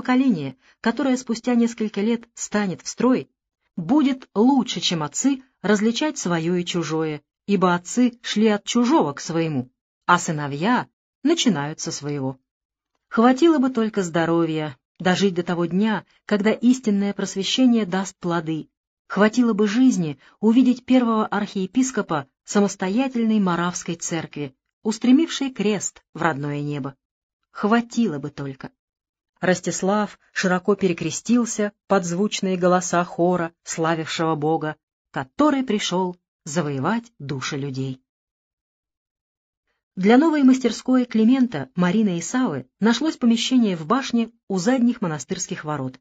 поколение, которое спустя несколько лет станет в строй, будет лучше, чем отцы, различать свое и чужое, ибо отцы шли от чужого к своему, а сыновья начинают со своего. Хватило бы только здоровья, дожить до того дня, когда истинное просвещение даст плоды. Хватило бы жизни увидеть первого архиепископа самостоятельной Моравской церкви, устремившей крест в родное небо. Хватило бы только. Ростислав широко перекрестился под звучные голоса хора, славившего Бога, который пришел завоевать души людей. Для новой мастерской Климента, Марины и Савы нашлось помещение в башне у задних монастырских ворот.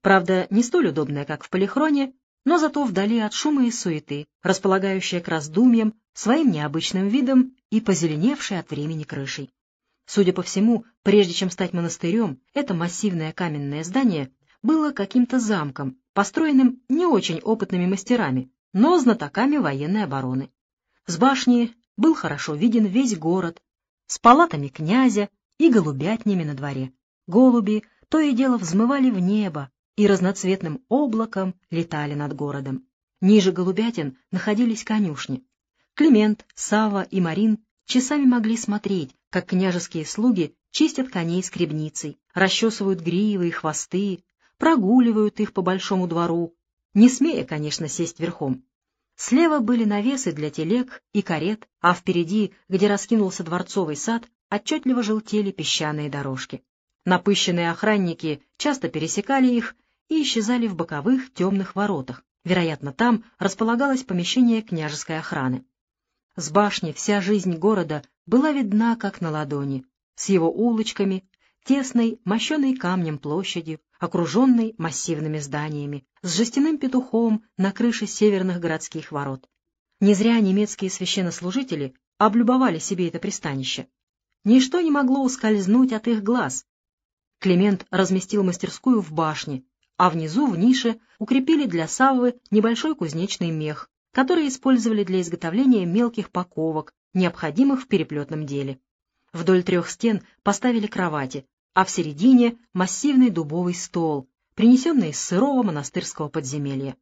Правда, не столь удобное, как в Полихроне, но зато вдали от шума и суеты, располагающее к раздумьям, своим необычным видом и позеленевшей от времени крышей. Судя по всему, прежде чем стать монастырем, это массивное каменное здание было каким-то замком, построенным не очень опытными мастерами, но знатоками военной обороны. С башни был хорошо виден весь город, с палатами князя и голубятнями на дворе. Голуби то и дело взмывали в небо и разноцветным облаком летали над городом. Ниже голубятин находились конюшни. Климент, Сава и Марин часами могли смотреть, как княжеские слуги чистят коней скребницей, расчесывают гривы и хвосты, прогуливают их по большому двору, не смея, конечно, сесть верхом. Слева были навесы для телег и карет, а впереди, где раскинулся дворцовый сад, отчетливо желтели песчаные дорожки. Напыщенные охранники часто пересекали их и исчезали в боковых темных воротах. Вероятно, там располагалось помещение княжеской охраны. С башни вся жизнь города была видна как на ладони, с его улочками, тесной, мощенной камнем площадью, окруженной массивными зданиями, с жестяным петухом на крыше северных городских ворот. Не зря немецкие священнослужители облюбовали себе это пристанище. Ничто не могло ускользнуть от их глаз. Климент разместил мастерскую в башне, а внизу, в нише, укрепили для Саввы небольшой кузнечный мех, который использовали для изготовления мелких паковок, необходимых в переплетном деле. Вдоль трех стен поставили кровати, а в середине массивный дубовый стол, принесенный из сырого монастырского подземелья.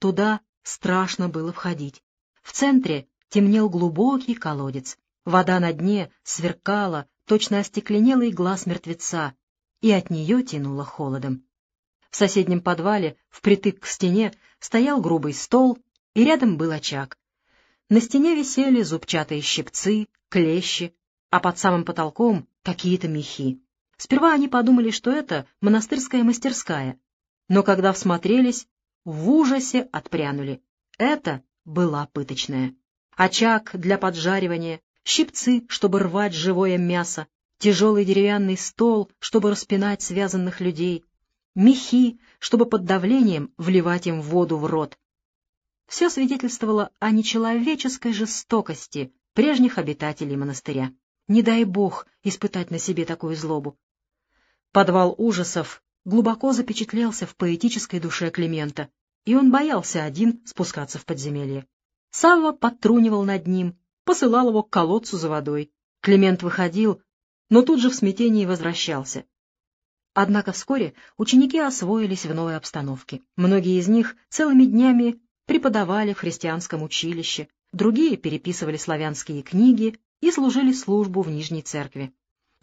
Туда страшно было входить. В центре темнел глубокий колодец. Вода на дне сверкала, точно остекленелый глаз мертвеца, и от нее тянуло холодом. В соседнем подвале, впритык к стене, стоял грубый стол, и рядом был очаг. На стене висели зубчатые щипцы, клещи, а под самым потолком какие-то мехи. Сперва они подумали, что это монастырская мастерская, но когда всмотрелись, в ужасе отпрянули. Это была пыточная. Очаг для поджаривания, щипцы, чтобы рвать живое мясо, тяжелый деревянный стол, чтобы распинать связанных людей, мехи, чтобы под давлением вливать им воду в рот. Все свидетельствовало о нечеловеческой жестокости прежних обитателей монастыря. Не дай бог испытать на себе такую злобу. Подвал ужасов глубоко запечатлелся в поэтической душе Климента, и он боялся один спускаться в подземелье. Савва подтрунивал над ним, посылал его к колодцу за водой. Климент выходил, но тут же в смятении возвращался. Однако вскоре ученики освоились в новой обстановке. Многие из них целыми днями преподавали в христианском училище, другие переписывали славянские книги и служили службу в Нижней церкви.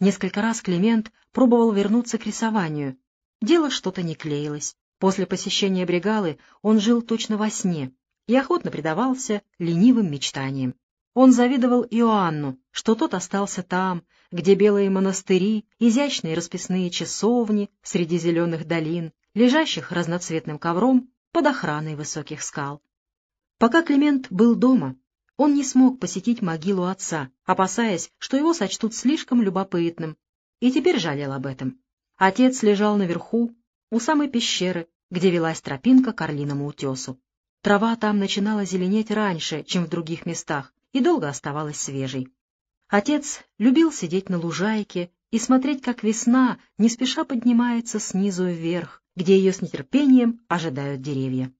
Несколько раз Климент пробовал вернуться к рисованию. Дело что-то не клеилось. После посещения бригалы он жил точно во сне и охотно предавался ленивым мечтаниям. Он завидовал Иоанну, что тот остался там, где белые монастыри, изящные расписные часовни среди зеленых долин, лежащих разноцветным ковром под охраной высоких скал. Пока Климент был дома, он не смог посетить могилу отца, опасаясь, что его сочтут слишком любопытным, и теперь жалел об этом. Отец лежал наверху, у самой пещеры, где велась тропинка к Орлиному утесу. Трава там начинала зеленеть раньше, чем в других местах, и долго оставалась свежей. Отец любил сидеть на лужайке и смотреть, как весна не спеша поднимается снизу вверх, где ее с нетерпением ожидают деревья.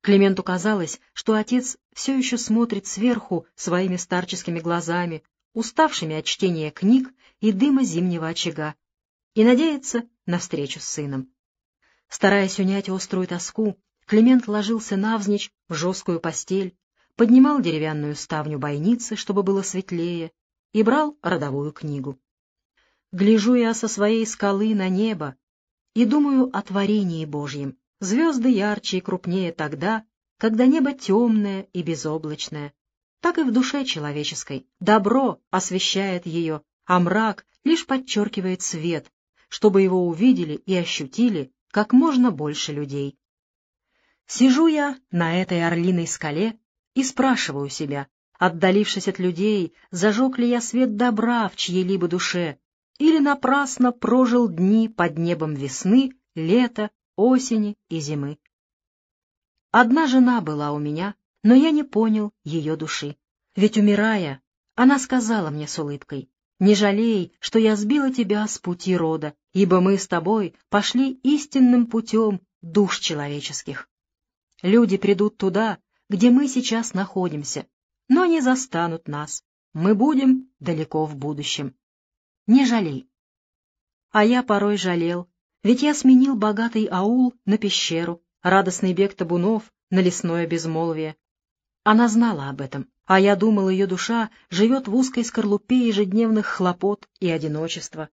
Клименту казалось, что отец все еще смотрит сверху своими старческими глазами, уставшими от чтения книг и дыма зимнего очага. и надеяться на встречу с сыном. Стараясь унять острую тоску, Климент ложился навзничь в жесткую постель, поднимал деревянную ставню бойницы, чтобы было светлее, и брал родовую книгу. Гляжу я со своей скалы на небо и думаю о творении Божьем. Звезды ярче и крупнее тогда, когда небо темное и безоблачное. Так и в душе человеческой добро освещает ее, а мрак лишь подчеркивает свет, чтобы его увидели и ощутили как можно больше людей. Сижу я на этой орлиной скале и спрашиваю себя, отдалившись от людей, зажег ли я свет добра в чьей-либо душе, или напрасно прожил дни под небом весны, лета, осени и зимы. Одна жена была у меня, но я не понял ее души. Ведь, умирая, она сказала мне с улыбкой, «Не жалей, что я сбила тебя с пути рода, ибо мы с тобой пошли истинным путем душ человеческих». Люди придут туда, где мы сейчас находимся, но не застанут нас. Мы будем далеко в будущем. Не жалей. А я порой жалел, ведь я сменил богатый аул на пещеру, радостный бег табунов на лесное безмолвие. Она знала об этом, а я думал, ее душа живет в узкой скорлупе ежедневных хлопот и одиночества.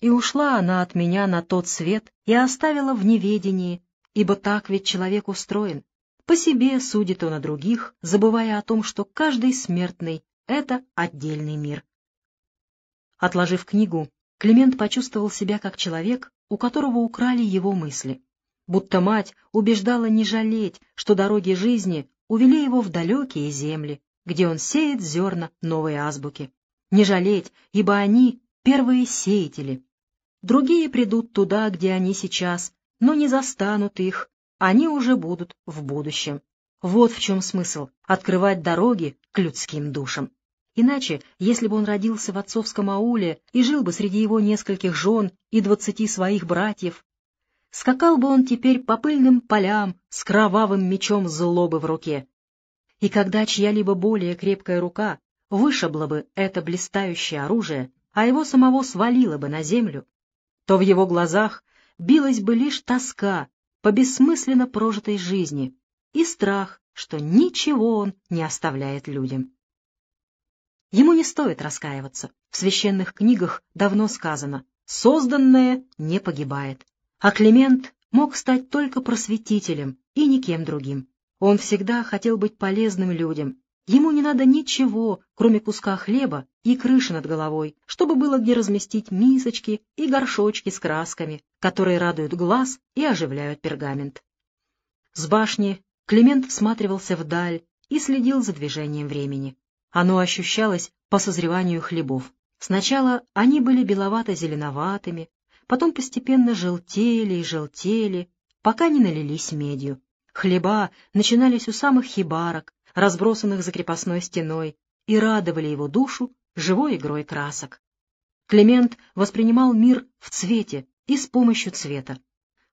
И ушла она от меня на тот свет и оставила в неведении ибо так ведь человек устроен. По себе судит он о других, забывая о том, что каждый смертный — это отдельный мир. Отложив книгу, Климент почувствовал себя как человек, у которого украли его мысли. Будто мать убеждала не жалеть, что дороги жизни увели его в далекие земли, где он сеет зерна новой азбуки. Не жалеть, ибо они — первые сеятели. Другие придут туда, где они сейчас, но не застанут их, они уже будут в будущем. Вот в чем смысл — открывать дороги к людским душам. Иначе, если бы он родился в отцовском ауле и жил бы среди его нескольких жен и двадцати своих братьев, скакал бы он теперь по пыльным полям с кровавым мечом злобы в руке. И когда чья-либо более крепкая рука вышибла бы это блистающее оружие, а его самого свалила бы на землю, то в его глазах билась бы лишь тоска по бессмысленно прожитой жизни и страх, что ничего он не оставляет людям. Ему не стоит раскаиваться. В священных книгах давно сказано «созданное не погибает». А Климент мог стать только просветителем и никем другим. Он всегда хотел быть полезным людям, Ему не надо ничего, кроме куска хлеба и крыши над головой, чтобы было где разместить мисочки и горшочки с красками, которые радуют глаз и оживляют пергамент. С башни Климент всматривался вдаль и следил за движением времени. Оно ощущалось по созреванию хлебов. Сначала они были беловато-зеленоватыми, потом постепенно желтели и желтели, пока не налились медью. Хлеба начинались у самых хибарок, разбросанных за крепостной стеной, и радовали его душу живой игрой красок. Климент воспринимал мир в цвете и с помощью цвета.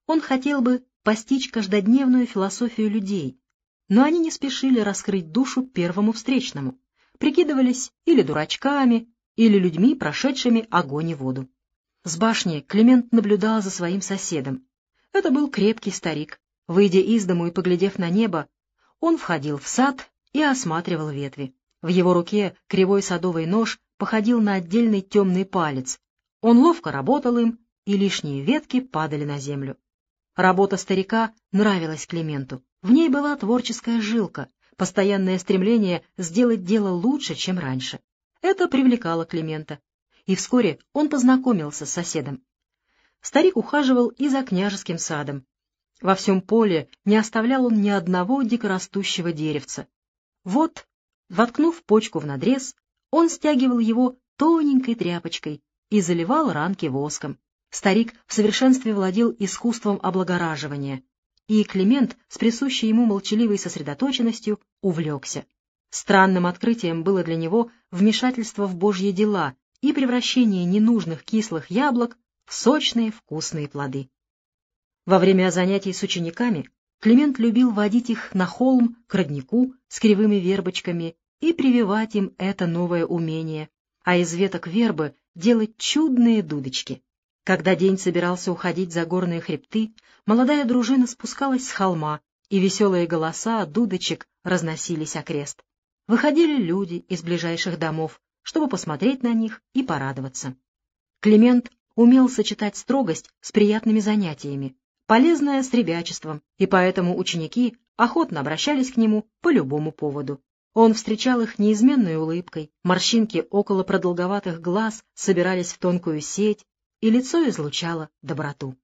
Он хотел бы постичь каждодневную философию людей, но они не спешили раскрыть душу первому встречному, прикидывались или дурачками, или людьми, прошедшими огонь и воду. С башни Климент наблюдал за своим соседом. Это был крепкий старик. Выйдя из дому и поглядев на небо, он входил в сад и осматривал ветви. В его руке кривой садовый нож походил на отдельный темный палец. Он ловко работал им, и лишние ветки падали на землю. Работа старика нравилась Клименту. В ней была творческая жилка, постоянное стремление сделать дело лучше, чем раньше. Это привлекало Климента. И вскоре он познакомился с соседом. Старик ухаживал и за княжеским садом. Во всем поле не оставлял он ни одного дикорастущего деревца, вот, воткнув почку в надрез, он стягивал его тоненькой тряпочкой и заливал ранки воском. Старик в совершенстве владел искусством облагораживания, и Климент с присущей ему молчаливой сосредоточенностью увлекся. Странным открытием было для него вмешательство в божьи дела и превращение ненужных кислых яблок в сочные вкусные плоды. Во время занятий с учениками Климент любил водить их на холм к роднику с кривыми вербочками и прививать им это новое умение, а из веток вербы делать чудные дудочки. Когда день собирался уходить за горные хребты, молодая дружина спускалась с холма, и веселые голоса дудочек разносились окрест. Выходили люди из ближайших домов, чтобы посмотреть на них и порадоваться. Климент умел сочетать строгость с приятными занятиями, полезное с ребячеством, и поэтому ученики охотно обращались к нему по любому поводу. Он встречал их неизменной улыбкой, морщинки около продолговатых глаз собирались в тонкую сеть, и лицо излучало доброту.